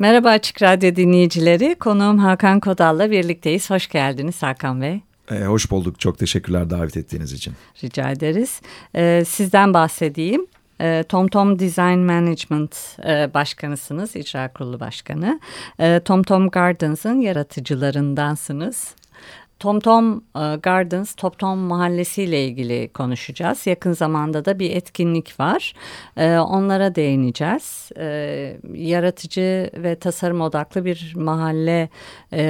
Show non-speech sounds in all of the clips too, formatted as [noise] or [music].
Merhaba Açık Radyo dinleyicileri. Konuğum Hakan Kodal'la birlikteyiz. Hoş geldiniz Hakan Bey. Ee, hoş bulduk. Çok teşekkürler davet ettiğiniz için. Rica ederiz. Ee, sizden bahsedeyim. Ee, TomTom Design Management e, başkanısınız, icra kurulu başkanı. Ee, TomTom Gardens'ın yaratıcılarındansınız. TomTom e, Gardens, TomTom Mahallesi ile ilgili konuşacağız. Yakın zamanda da bir etkinlik var. E, onlara değineceğiz. E, yaratıcı ve tasarım odaklı bir mahalle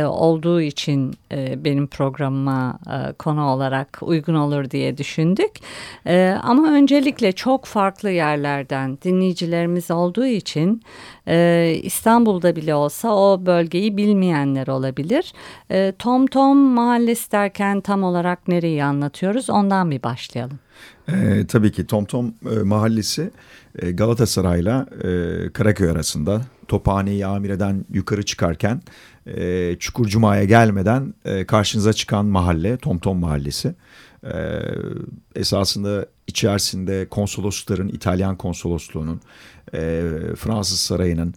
olduğu için benim programıma konu olarak uygun olur diye düşündük. Ama öncelikle çok farklı yerlerden dinleyicilerimiz olduğu için İstanbul'da bile olsa o bölgeyi bilmeyenler olabilir. TomTom Mahallesi Mahallesi derken tam olarak nereyi anlatıyoruz? Ondan bir başlayalım. Ee, tabii ki TomTom Tom, e, Mahallesi e, Galatasaray'la e, Karaköy arasında Tophane'yi Amire'den yukarı çıkarken e, Çukurcuma'ya gelmeden e, karşınıza çıkan mahalle TomTom Tom Mahallesi. E, esasında içerisinde konsolosların İtalyan konsolosluğunun, e, Fransız sarayının,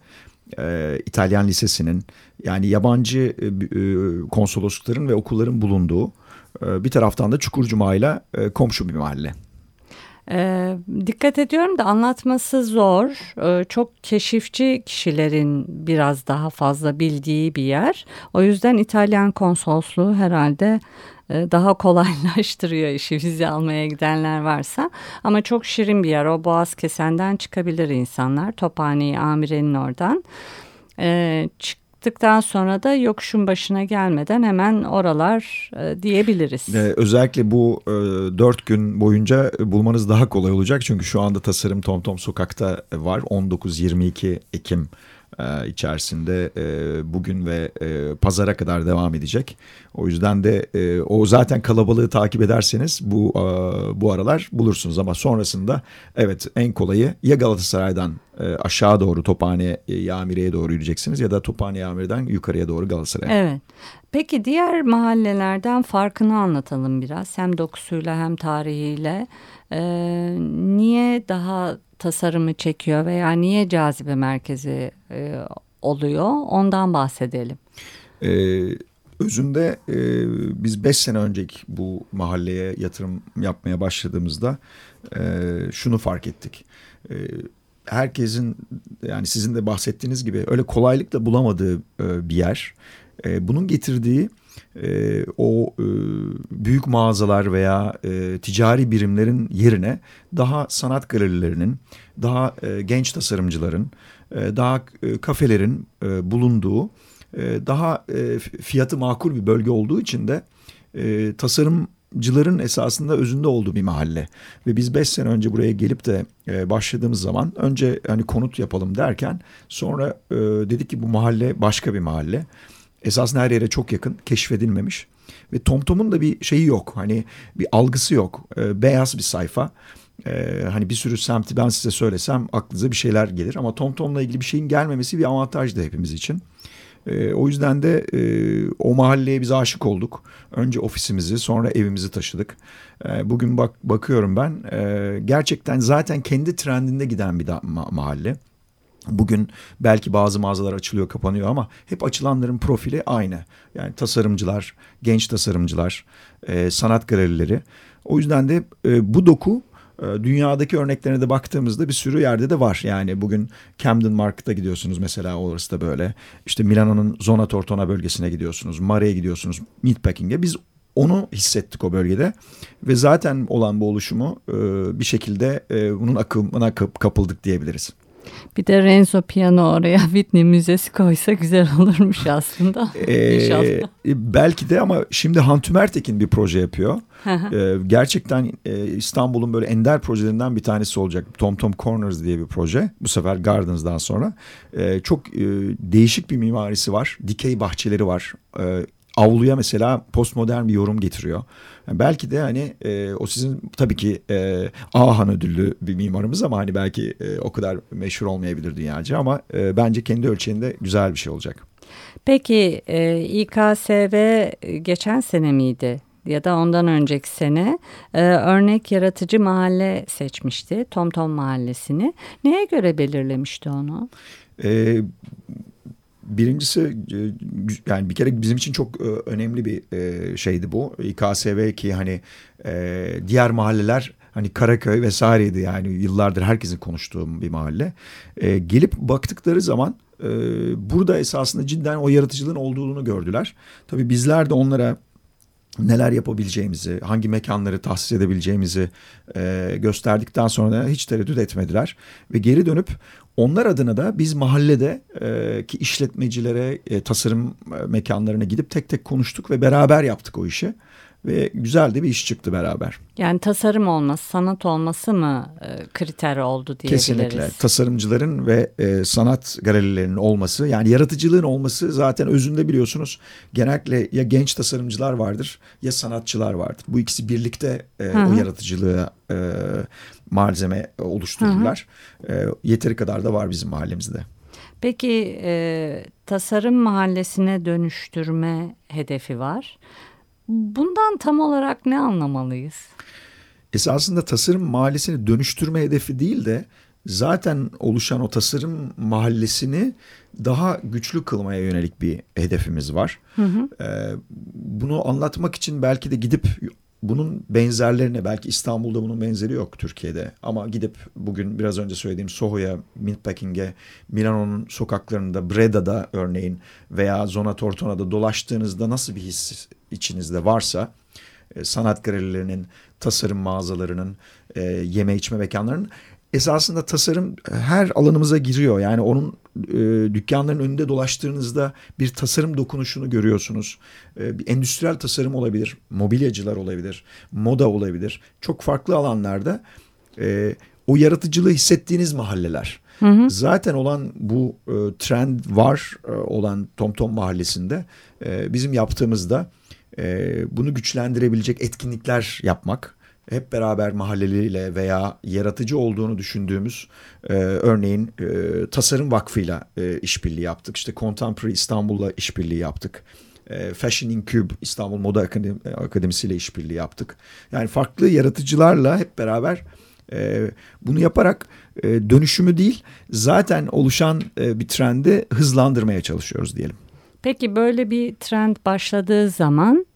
e, İtalyan Lisesi'nin yani yabancı e, e, konsoloslukların ve okulların bulunduğu e, bir taraftan da Çukurcuma ile e, komşu bir mahalle. E, dikkat ediyorum da anlatması zor. E, çok keşifçi kişilerin biraz daha fazla bildiği bir yer. O yüzden İtalyan konsolosluğu herhalde daha kolaylaştırıyor işi vize almaya gidenler varsa. Ama çok şirin bir yer. O boğaz kesenden çıkabilir insanlar. Tophane Amire'nin oradan. E, çıktıktan sonra da yokuşun başına gelmeden hemen oralar e, diyebiliriz. Özellikle bu e, dört gün boyunca bulmanız daha kolay olacak. Çünkü şu anda tasarım TomTom Tom Sokak'ta var. 19-22 Ekim e, içerisinde e, bugün ve e, pazara kadar devam edecek. O yüzden de e, o zaten kalabalığı takip ederseniz bu bu aralar bulursunuz ama sonrasında evet en kolayı ya Galatasaray'dan e, aşağı doğru Tophane Yamire'ye doğru yürüyeceksiniz ya da Tophane Yamire'den yukarıya doğru Galatasaray'a. Evet. Peki diğer mahallelerden farkını anlatalım biraz. Hem dokusuyla hem tarihiyle. Ee, niye daha tasarımı çekiyor veya niye cazibe merkezi e, oluyor ondan bahsedelim. Ee, özünde e, biz beş sene önceki bu mahalleye yatırım yapmaya başladığımızda e, şunu fark ettik. E, herkesin yani sizin de bahsettiğiniz gibi öyle kolaylıkla bulamadığı e, bir yer. E, bunun getirdiği e, o e, büyük mağazalar veya e, ticari birimlerin yerine daha sanat galerilerinin, daha e, genç tasarımcıların, e, daha e, kafelerin e, bulunduğu, e, daha e, fiyatı makul bir bölge olduğu için de e, tasarımcıların esasında özünde olduğu bir mahalle. Ve biz beş sene önce buraya gelip de e, başladığımız zaman önce hani konut yapalım derken sonra e, dedik ki bu mahalle başka bir mahalle esasında her yere çok yakın keşfedilmemiş. Ve TomTom'un da bir şeyi yok. Hani bir algısı yok. E, beyaz bir sayfa. E, hani bir sürü semti ben size söylesem aklınıza bir şeyler gelir. Ama TomTom'la ilgili bir şeyin gelmemesi bir avantajdı hepimiz için. E, o yüzden de e, o mahalleye biz aşık olduk. Önce ofisimizi sonra evimizi taşıdık. E, bugün bak bakıyorum ben e, gerçekten zaten kendi trendinde giden bir ma mahalle. Bugün belki bazı mağazalar açılıyor, kapanıyor ama hep açılanların profili aynı. Yani tasarımcılar, genç tasarımcılar, e, sanat galerileri. O yüzden de e, bu doku e, dünyadaki örneklerine de baktığımızda bir sürü yerde de var. Yani bugün Camden Market'a gidiyorsunuz mesela orası da böyle. İşte Milano'nun Zona Tortona bölgesine gidiyorsunuz. Mare'ye gidiyorsunuz. Meatpacking'e. Biz onu hissettik o bölgede ve zaten olan bu oluşumu e, bir şekilde e, bunun akımına kapıldık diyebiliriz. Bir de Renzo Piano oraya [laughs] Whitney Müzesi koysa güzel olurmuş aslında. [laughs] Ee, İnşallah. Belki de ama şimdi Hantüm Ertekin bir proje yapıyor. ee, gerçekten e, İstanbul'un böyle ender projelerinden bir tanesi olacak. Tom Tom Corners diye bir proje. Bu sefer Gardens'dan sonra. Ee, çok e, değişik bir mimarisi var. Dikey bahçeleri var. Ee, avluya mesela postmodern bir yorum getiriyor. Yani belki de hani e, o sizin tabii ki e, Ahan ödüllü bir mimarımız ama hani belki e, o kadar meşhur olmayabilir dünyaca ama e, bence kendi ölçeğinde güzel bir şey olacak. Peki e, İKSV geçen sene miydi? ya da ondan önceki sene e, örnek yaratıcı mahalle seçmişti. Tom Tom Mahallesi'ni. Neye göre belirlemişti onu? E, Birincisi e, yani bir kere bizim için çok e, önemli bir e, şeydi bu. İKSV ki hani diğer mahalleler hani Karaköy vesaireydi yani yıllardır herkesin konuştuğu bir mahalle. Gelip baktıkları zaman burada esasında cidden o yaratıcılığın olduğunu gördüler. Tabii bizler de onlara neler yapabileceğimizi, hangi mekanları tahsis edebileceğimizi e, gösterdikten sonra hiç tereddüt etmediler. Ve geri dönüp onlar adına da biz mahallede e, ki işletmecilere, e, tasarım e, mekanlarına gidip tek tek konuştuk ve beraber yaptık o işi ve güzel de bir iş çıktı beraber. Yani tasarım olması, sanat olması mı e, kriter oldu diyebiliriz? Kesinlikle. Tasarımcıların ve e, sanat galerilerinin olması, yani yaratıcılığın olması zaten özünde biliyorsunuz genellikle ya genç tasarımcılar vardır ya sanatçılar vardır. Bu ikisi birlikte e, o yaratıcılığı e, malzeme oluştururlar. E, yeteri kadar da var bizim mahallemizde. Peki e, tasarım mahallesine dönüştürme hedefi var. Bundan tam olarak ne anlamalıyız? Esasında tasarım mahallesini dönüştürme hedefi değil de zaten oluşan o tasarım mahallesini daha güçlü kılmaya yönelik bir hedefimiz var. Hı hı. Ee, bunu anlatmak için belki de gidip bunun benzerlerine belki İstanbul'da bunun benzeri yok Türkiye'de ama gidip bugün biraz önce söylediğim Soho'ya, Meatpacking'e, Milano'nun sokaklarında, Breda'da örneğin veya Zona Tortona'da dolaştığınızda nasıl bir his içinizde varsa e, sanat galerilerinin, tasarım mağazalarının, e, yeme içme mekanlarının esasında tasarım her alanımıza giriyor. Yani onun e, dükkanların önünde dolaştığınızda bir tasarım dokunuşunu görüyorsunuz. E, bir endüstriyel tasarım olabilir, mobilyacılar olabilir, moda olabilir. Çok farklı alanlarda e, o yaratıcılığı hissettiğiniz mahalleler. Hı hı. Zaten olan bu e, trend var e, olan TomTom mahallesinde e, bizim yaptığımızda e, bunu güçlendirebilecek etkinlikler yapmak hep beraber mahalleliyle veya yaratıcı olduğunu düşündüğümüz e, örneğin e, Tasarım Vakfı'yla e, işbirliği yaptık. İşte Contemporary İstanbul'la işbirliği yaptık. E, Fashion in Cube İstanbul Moda Akademi, Akademisi ile işbirliği yaptık. Yani farklı yaratıcılarla hep beraber e, bunu yaparak e, dönüşümü değil zaten oluşan e, bir trendi hızlandırmaya çalışıyoruz diyelim. Peki böyle bir trend başladığı zaman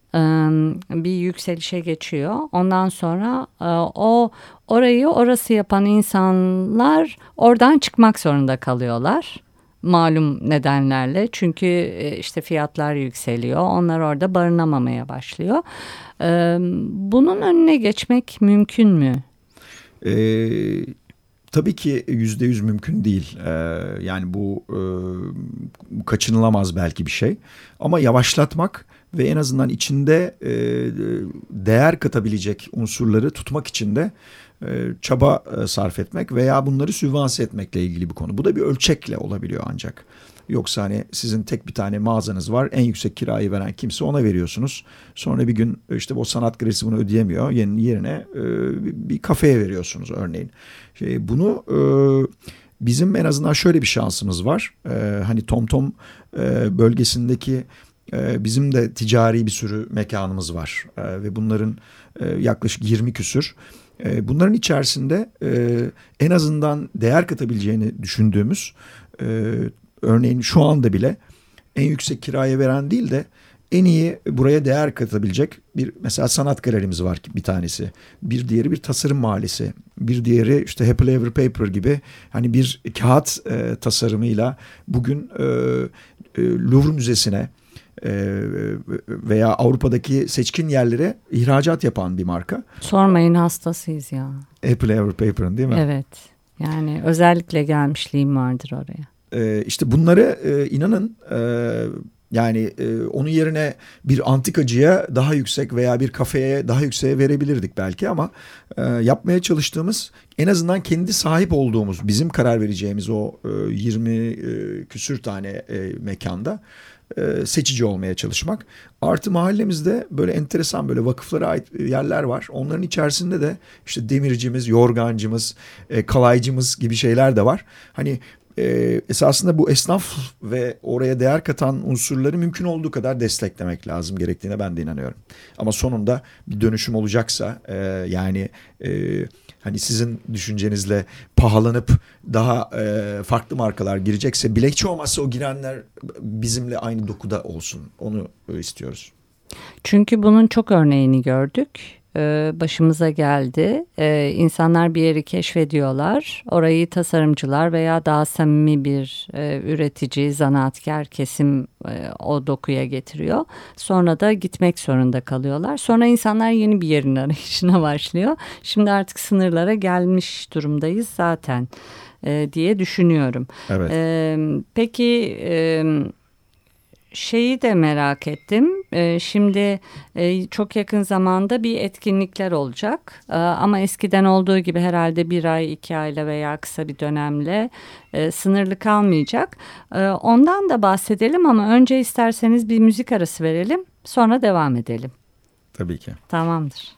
bir yükselişe geçiyor. Ondan sonra o orayı orası yapan insanlar oradan çıkmak zorunda kalıyorlar. Malum nedenlerle çünkü işte fiyatlar yükseliyor. Onlar orada barınamamaya başlıyor. Bunun önüne geçmek mümkün mü? Ee, tabii ki yüzde yüz mümkün değil. Ee, yani bu e, kaçınılamaz belki bir şey. Ama yavaşlatmak ve en azından içinde e, değer katabilecek unsurları tutmak için de e, çaba e, sarf etmek veya bunları sübvanse etmekle ilgili bir konu. Bu da bir ölçekle olabiliyor ancak. Yoksa hani sizin tek bir tane mağazanız var. En yüksek kirayı veren kimse ona veriyorsunuz. Sonra bir gün işte o sanat galerisi bunu ödeyemiyor. Yerine, e, bir kafeye veriyorsunuz örneğin. Şey, bunu e, bizim en azından şöyle bir şansımız var. E, hani TomTom e, bölgesindeki e, bizim de ticari bir sürü mekanımız var. E, ve bunların e, yaklaşık 20 küsür. E, bunların içerisinde e, en azından değer katabileceğini düşündüğümüz e, örneğin şu anda bile en yüksek kiraya veren değil de en iyi buraya değer katabilecek bir mesela sanat galerimiz var bir tanesi. Bir diğeri bir tasarım mahallesi. Bir diğeri işte Happy Ever Paper gibi hani bir kağıt e, tasarımıyla bugün e, e, Louvre Müzesi'ne e, veya Avrupa'daki seçkin yerlere ihracat yapan bir marka. Sormayın hastasıyız ya. Apple Ever Paper'ın değil mi? Evet. Yani özellikle gelmişliğim vardır oraya. E, işte bunları e, inanın e, yani e, onun yerine bir antikacıya daha yüksek veya bir kafeye daha yükseğe verebilirdik belki ama e, yapmaya çalıştığımız en azından kendi sahip olduğumuz bizim karar vereceğimiz o e, 20 e, küsür tane e, mekanda e, seçici olmaya çalışmak. Artı mahallemizde böyle enteresan böyle vakıflara ait yerler var. Onların içerisinde de işte demircimiz, yorgancımız, e, kalaycımız gibi şeyler de var. Hani e, esasında bu esnaf ve oraya değer katan unsurları mümkün olduğu kadar desteklemek lazım gerektiğine ben de inanıyorum. Ama sonunda bir dönüşüm olacaksa e, yani e, hani sizin düşüncenizle pahalanıp daha e, farklı markalar girecekse bilekçi olmazsa o girenler bizimle aynı dokuda olsun. Onu istiyoruz. Çünkü bunun çok örneğini gördük e, başımıza geldi. E, insanlar bir yeri keşfediyorlar. Orayı tasarımcılar veya daha samimi bir e, üretici, zanaatkar kesim o dokuya getiriyor. Sonra da gitmek zorunda kalıyorlar. Sonra insanlar yeni bir yerin [laughs] arayışına başlıyor. Şimdi artık sınırlara gelmiş durumdayız zaten diye düşünüyorum. Evet. Peki şeyi de merak ettim. E, şimdi e, çok yakın zamanda bir etkinlikler olacak. E, ama eskiden olduğu gibi herhalde bir ay, iki ayla veya kısa bir dönemle e, sınırlı kalmayacak. E, ondan da bahsedelim ama önce isterseniz bir müzik arası verelim. Sonra devam edelim. Tabii ki. Tamamdır.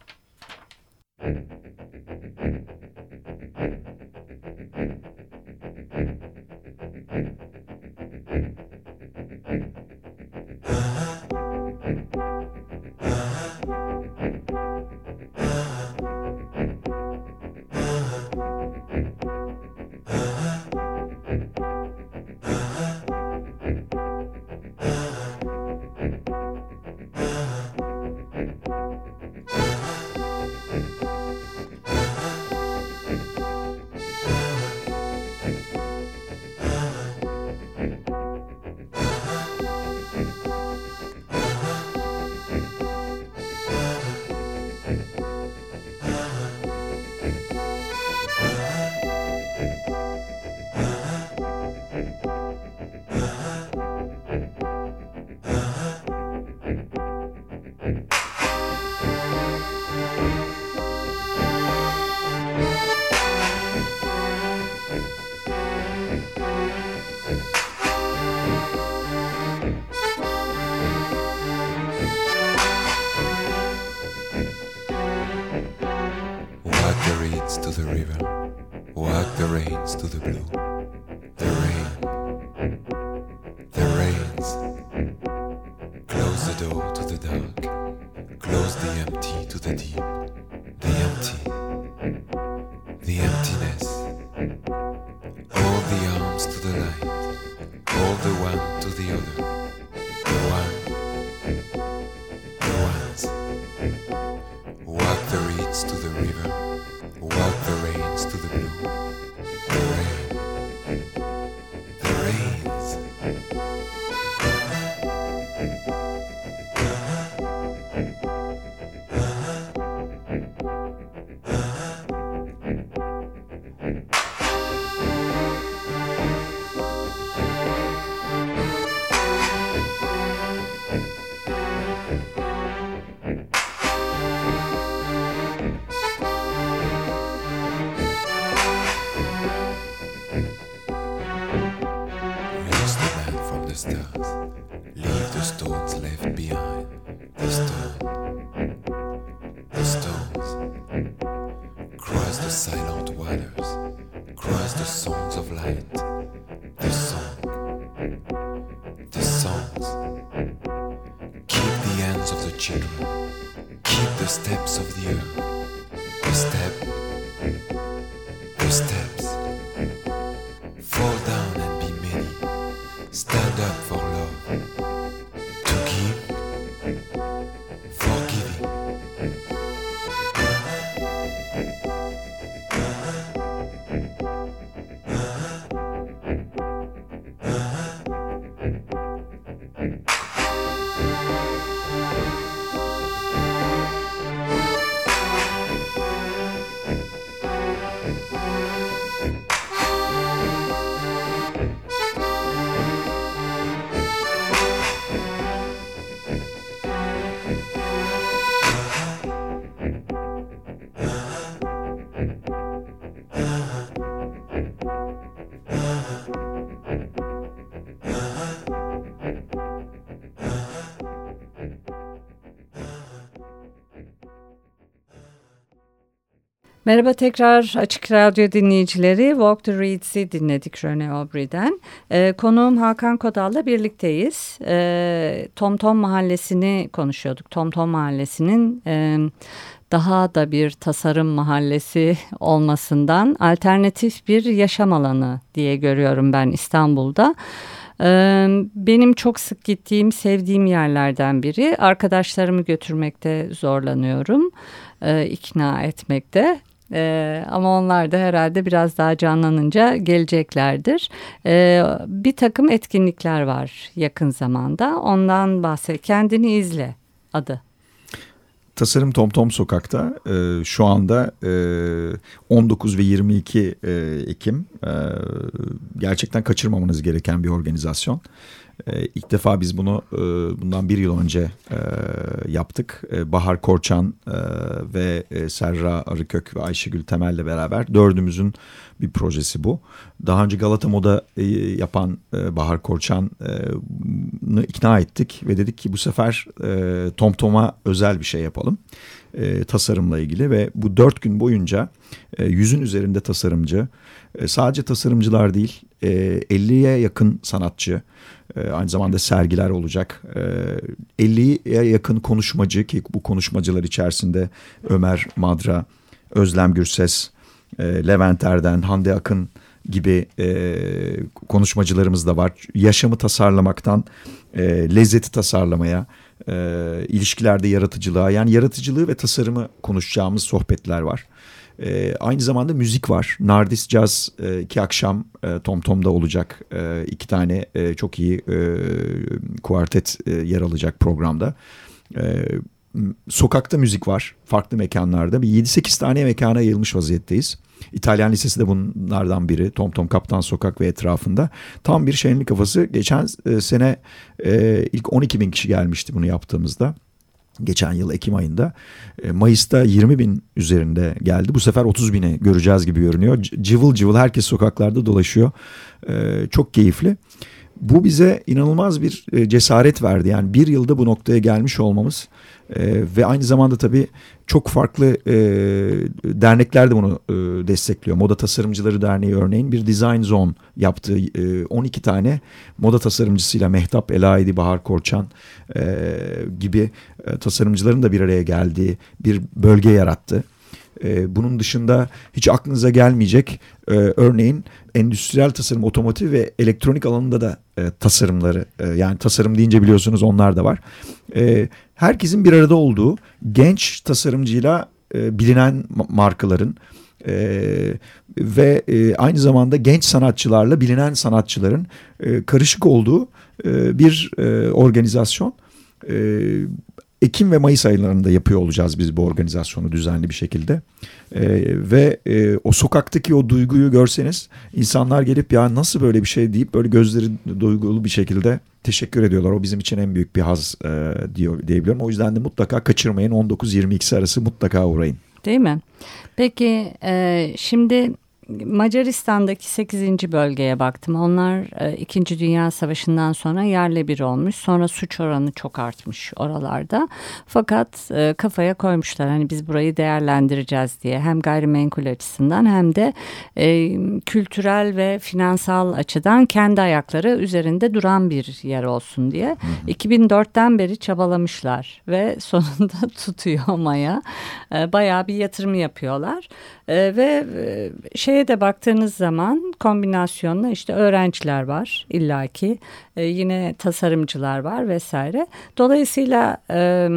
side, all the one to the other. The one, the ones. Walk the reeds to the river, walk Be. beyond. Merhaba tekrar Açık Radyo dinleyicileri. Walk the Reeds'i dinledik Rene Aubry'den. Ee, konuğum Hakan Kodal'la birlikteyiz. Ee, Tom Tom Mahallesi'ni konuşuyorduk. Tom Tom Mahallesi'nin e, daha da bir tasarım mahallesi [laughs] olmasından alternatif bir yaşam alanı diye görüyorum ben İstanbul'da. Ee, benim çok sık gittiğim, sevdiğim yerlerden biri. Arkadaşlarımı götürmekte zorlanıyorum, e, ikna etmekte. Ee, ama onlar da herhalde biraz daha canlanınca geleceklerdir. Ee, bir takım etkinlikler var yakın zamanda. Ondan bahset. Kendini izle adı. Tasarım Tom Tom Sokak'ta e, şu anda e, 19 ve 22 e, Ekim e, gerçekten kaçırmamanız gereken bir organizasyon. E, ilk defa biz bunu e, bundan bir yıl önce e, yaptık. E, Bahar Korçan e, ve e, Serra Arıkök ve Ayşegül Temel'le beraber dördümüzün bir projesi bu. Daha önce Galata Moda e, yapan e, Bahar Korçan'ı e, ikna ettik ve dedik ki bu sefer e, Tom Tom'a özel bir şey yapalım. E, tasarımla ilgili ve bu dört gün boyunca e, yüzün üzerinde tasarımcı, e, sadece tasarımcılar değil e, 50'ye yakın sanatçı, e, aynı zamanda sergiler olacak. E, 50'ye yakın konuşmacı ki bu konuşmacılar içerisinde Ömer Madra, Özlem Gürses, e, Levent Erden, Hande Akın gibi e, konuşmacılarımız da var. Yaşamı tasarlamaktan e, lezzeti tasarlamaya, e, ilişkilerde yaratıcılığa yani yaratıcılığı ve tasarımı konuşacağımız sohbetler var. E, aynı zamanda müzik var. Nardis Jazz e, iki akşam e, Tom Tom'da olacak. E, iki tane e, çok iyi e, kuartet e, yer alacak programda. E, sokakta müzik var farklı mekanlarda. Bir 7-8 tane mekana yayılmış vaziyetteyiz. İtalyan Lisesi de bunlardan biri. Tom Tom Kaptan Sokak ve etrafında. Tam bir şenlik kafası. Geçen e, sene e, ilk 12 bin kişi gelmişti bunu yaptığımızda. Geçen yıl Ekim ayında. E, Mayıs'ta 20 bin üzerinde geldi. Bu sefer 30 bini göreceğiz gibi görünüyor. Cıvıl cıvıl herkes sokaklarda dolaşıyor. Çok keyifli. Bu bize inanılmaz bir cesaret verdi. Yani bir yılda bu noktaya gelmiş olmamız e, ve aynı zamanda tabii çok farklı e, dernekler de bunu e, destekliyor. Moda Tasarımcıları Derneği örneğin bir Design Zone yaptığı e, 12 tane moda tasarımcısıyla Mehtap Elaidi, Bahar Korçan e, gibi e, tasarımcıların da bir araya geldiği bir bölge yarattı. E, bunun dışında hiç aklınıza gelmeyecek e, örneğin endüstriyel tasarım, otomotiv ve elektronik alanında da e, tasarımları e, yani tasarım deyince biliyorsunuz onlar da var. E, herkesin bir arada olduğu genç tasarımcıyla e, bilinen markaların e, ve e, aynı zamanda genç sanatçılarla bilinen sanatçıların e, karışık olduğu e, bir e, organizasyon. E, Ekim ve Mayıs aylarında yapıyor olacağız biz bu organizasyonu düzenli bir şekilde. E, ve e, o sokaktaki o duyguyu görseniz insanlar gelip ya nasıl böyle bir şey deyip böyle gözleri duygulu bir şekilde teşekkür ediyorlar. O bizim için en büyük bir haz e, diyor diyebiliyorum. O yüzden de mutlaka kaçırmayın 19-22 arası mutlaka uğrayın. Değil mi? Peki e, şimdi Macaristan'daki 8. bölgeye baktım. Onlar e, 2. Dünya Savaşı'ndan sonra yerle bir olmuş. Sonra suç oranı çok artmış oralarda. Fakat e, kafaya koymuşlar hani biz burayı değerlendireceğiz diye. Hem gayrimenkul açısından hem de e, kültürel ve finansal açıdan kendi ayakları üzerinde duran bir yer olsun diye. Hı hı. 2004'ten beri çabalamışlar ve [laughs] sonunda tutuyor Maya. E, bayağı bir yatırım yapıyorlar. E, ve e, şeye de baktığınız zaman kombinasyonla işte öğrenciler var illaki e, yine tasarımcılar var vesaire. Dolayısıyla e,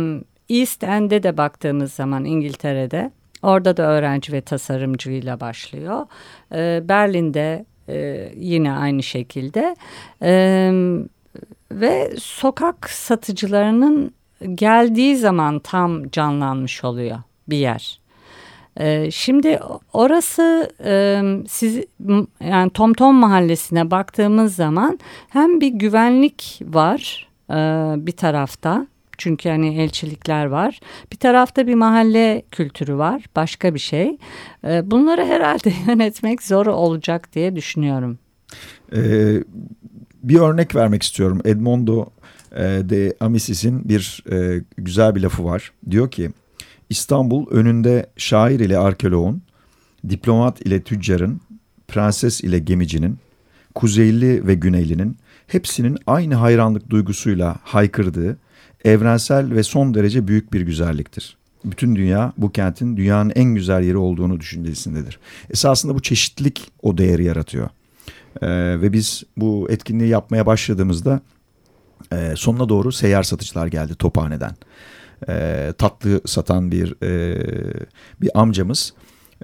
East End'e de baktığımız zaman İngiltere'de orada da öğrenci ve tasarımcıyla başlıyor. E, Berlin'de e, yine aynı şekilde e, ve sokak satıcılarının geldiği zaman tam canlanmış oluyor bir yer. Ee, şimdi orası e, siz yani Tom Tom mahallesine baktığımız zaman hem bir güvenlik var e, bir tarafta çünkü hani elçilikler var. Bir tarafta bir mahalle kültürü var, başka bir şey. E, bunları herhalde [laughs] yönetmek zor olacak diye düşünüyorum. Ee, bir örnek vermek istiyorum. Edmondo e, de Amisis'in bir e, güzel bir lafı var. Diyor ki İstanbul önünde şair ile arkeoloğun, diplomat ile tüccarın, prenses ile gemicinin, kuzeyli ve güneylinin hepsinin aynı hayranlık duygusuyla haykırdığı evrensel ve son derece büyük bir güzelliktir. Bütün dünya bu kentin dünyanın en güzel yeri olduğunu düşüncesindedir. Esasında bu çeşitlilik o değeri yaratıyor. Ee, ve biz bu etkinliği yapmaya başladığımızda e, sonuna doğru seyyar satıcılar geldi Tophane'den. E, tatlı satan bir e, bir amcamız.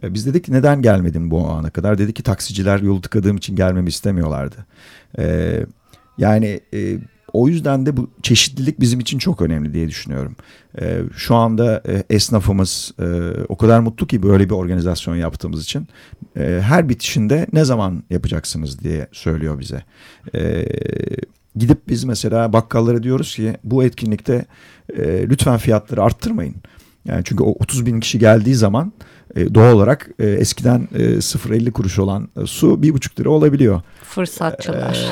E, biz dedik neden gelmedin bu ana kadar? Dedi ki taksiciler yolu tıkadığım için gelmemi istemiyorlardı. E, yani e, o yüzden de bu çeşitlilik bizim için çok önemli diye düşünüyorum. E, şu anda e, esnafımız e, o kadar mutlu ki böyle bir organizasyon yaptığımız için. E, her bitişinde ne zaman yapacaksınız diye söylüyor bize. E, gidip biz mesela bakkallara diyoruz ki bu etkinlikte e, lütfen fiyatları arttırmayın. Yani çünkü o 30 bin kişi geldiği zaman e, doğal olarak e, eskiden e, 0.50 kuruş olan e, su 1.5 lira olabiliyor. Fırsatçılar.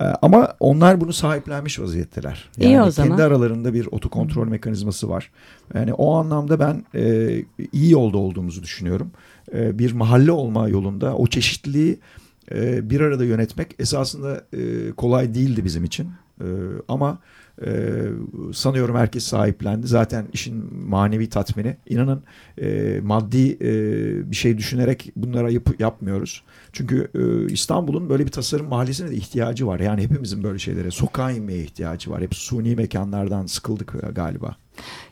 E, ama onlar bunu sahiplenmiş vaziyetteler. Yani İyi o zaman. Kendi aralarında bir otokontrol mekanizması var. Yani o anlamda ben e, iyi yolda olduğumuzu düşünüyorum. E, bir mahalle olma yolunda o çeşitliliği e, bir arada yönetmek esasında e, kolay değildi bizim için. E, ama sanıyorum herkes sahiplendi. Zaten işin manevi tatmini. İnanın maddi bir şey düşünerek bunlara yap, yapmıyoruz. Çünkü İstanbul'un böyle bir tasarım mahallesine de ihtiyacı var. Yani hepimizin böyle şeylere sokağa inmeye ihtiyacı var. Hep suni mekanlardan sıkıldık galiba.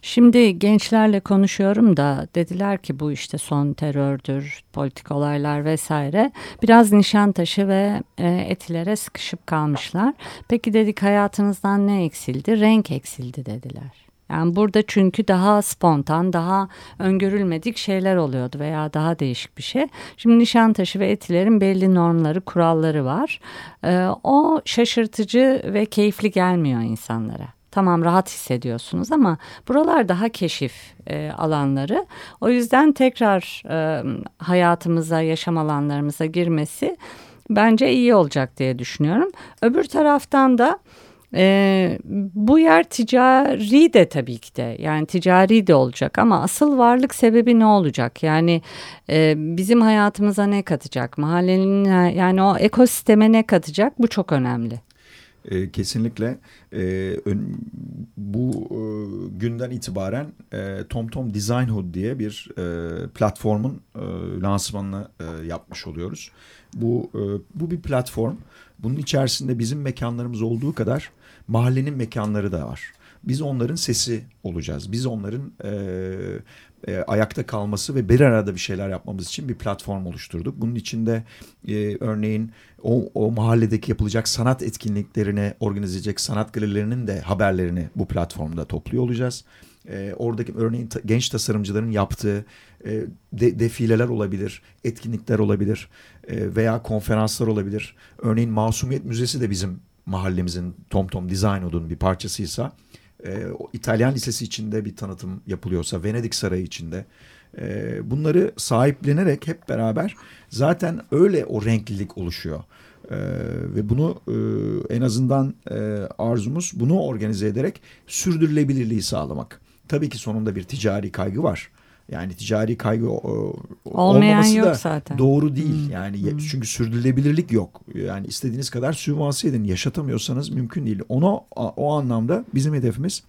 Şimdi gençlerle konuşuyorum da dediler ki bu işte son terördür, politik olaylar vesaire. Biraz Nişantaşı ve e, Etiler'e sıkışıp kalmışlar. Peki dedik hayatınızdan ne eksildi? Renk eksildi dediler. Yani burada çünkü daha spontan, daha öngörülmedik şeyler oluyordu veya daha değişik bir şey. Şimdi Nişantaşı ve Etiler'in belli normları, kuralları var. Ee, o şaşırtıcı ve keyifli gelmiyor insanlara. Tamam rahat hissediyorsunuz ama buralar daha keşif e, alanları. O yüzden tekrar e, hayatımıza, yaşam alanlarımıza girmesi bence iyi olacak diye düşünüyorum. Öbür taraftan da e, bu yer ticari de tabii ki de yani ticari de olacak ama asıl varlık sebebi ne olacak? Yani e, bizim hayatımıza ne katacak? Mahallenin yani o ekosisteme ne katacak? Bu çok önemli. E, kesinlikle e, ön, bu e, günden itibaren e, TomTom Design Hood diye bir e, platformun e, lansmanını e, yapmış oluyoruz. Bu e, bu bir platform. Bunun içerisinde bizim mekanlarımız olduğu kadar mahallenin mekanları da var. Biz onların sesi olacağız. Biz onların e, e, ayakta kalması ve bir arada bir şeyler yapmamız için bir platform oluşturduk. Bunun içinde e, örneğin o, o mahalledeki yapılacak sanat etkinliklerine organize edecek sanat galerilerinin de haberlerini bu platformda topluyor olacağız. E, oradaki örneğin ta, genç tasarımcıların yaptığı e, de, defileler olabilir, etkinlikler olabilir e, veya konferanslar olabilir. Örneğin Masumiyet Müzesi de bizim mahallemizin TomTom Tom Design Od'un bir parçasıysa e, İtalyan Lisesi içinde bir tanıtım yapılıyorsa, Venedik Sarayı içinde e, bunları sahiplenerek hep beraber zaten öyle o renklilik oluşuyor. Ee, ve bunu e, en azından e, arzumuz bunu organize ederek sürdürülebilirliği sağlamak. Tabii ki sonunda bir ticari kaygı var. Yani ticari kaygı Olmayan olmaması yok da zaten. doğru değil. Hmm. Yani Hmm. çünkü sürdürülebilirlik yok. Yani istediğiniz kadar sübvanse edin. Yaşatamıyorsanız mümkün değil. Onu o anlamda bizim hedefimiz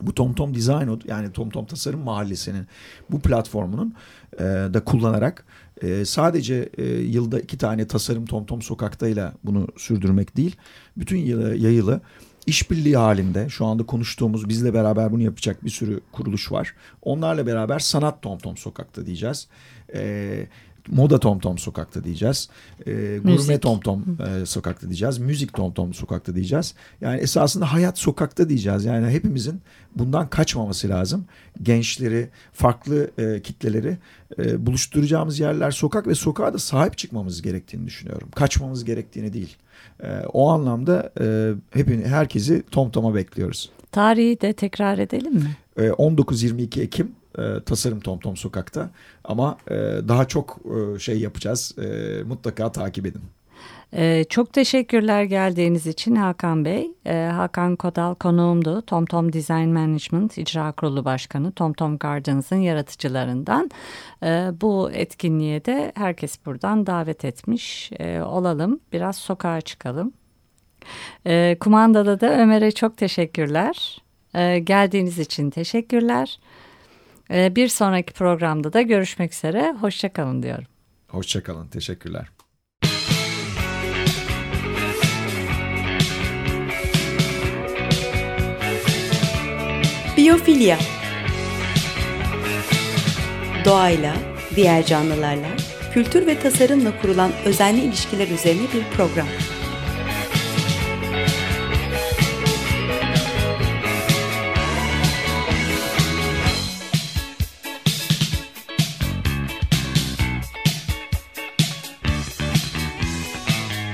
bu TomTom Design yani TomTom Tasarım Mahallesi'nin bu platformunun e, da kullanarak e, sadece e, yılda iki tane tasarım TomTom sokaktayla bunu sürdürmek değil. Bütün yılı, yayılı işbirliği halinde şu anda konuştuğumuz bizle beraber bunu yapacak bir sürü kuruluş var. Onlarla beraber sanat TomTom sokakta diyeceğiz. E, Moda Tom Tom sokakta diyeceğiz. E, gurme Müzik. Tom Tom e, sokakta diyeceğiz. Müzik Tom Tom sokakta diyeceğiz. Yani esasında hayat sokakta diyeceğiz. Yani hepimizin bundan kaçmaması lazım. Gençleri, farklı e, kitleleri e, buluşturacağımız yerler sokak ve sokağa da sahip çıkmamız gerektiğini düşünüyorum. Kaçmamız gerektiğini değil. E, o anlamda e, hepini, herkesi Tom Tom'a bekliyoruz. Tarihi de tekrar edelim mi? E, 19-22 Ekim e, Tasarım Tom Tom Sokak'ta ama e, daha çok e, şey yapacağız. E, mutlaka takip edin. Ee, çok teşekkürler geldiğiniz için Hakan Bey. Ee, Hakan Kodal konuğumdu. TomTom Design Management İcra Kurulu Başkanı TomTom Gardens'ın yaratıcılarından. Ee, bu etkinliğe de herkes buradan davet etmiş ee, olalım. Biraz sokağa çıkalım. Ee, kumandada da Ömer'e çok teşekkürler. Ee, geldiğiniz için teşekkürler. Ee, bir sonraki programda da görüşmek üzere. Hoşçakalın diyorum. Hoşçakalın. Teşekkürler. Biyofilya Doğayla, diğer canlılarla, kültür ve tasarımla kurulan özenli ilişkiler üzerine bir program.